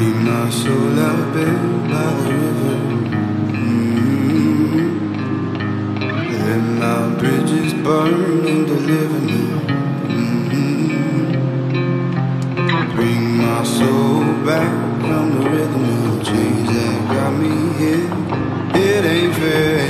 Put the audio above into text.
Take my soul out, babe, by the river. Mm-hmm. Let my bridges burn and deliver me. Bring my soul back from the rhythm of change chains that got me here. It ain't fair.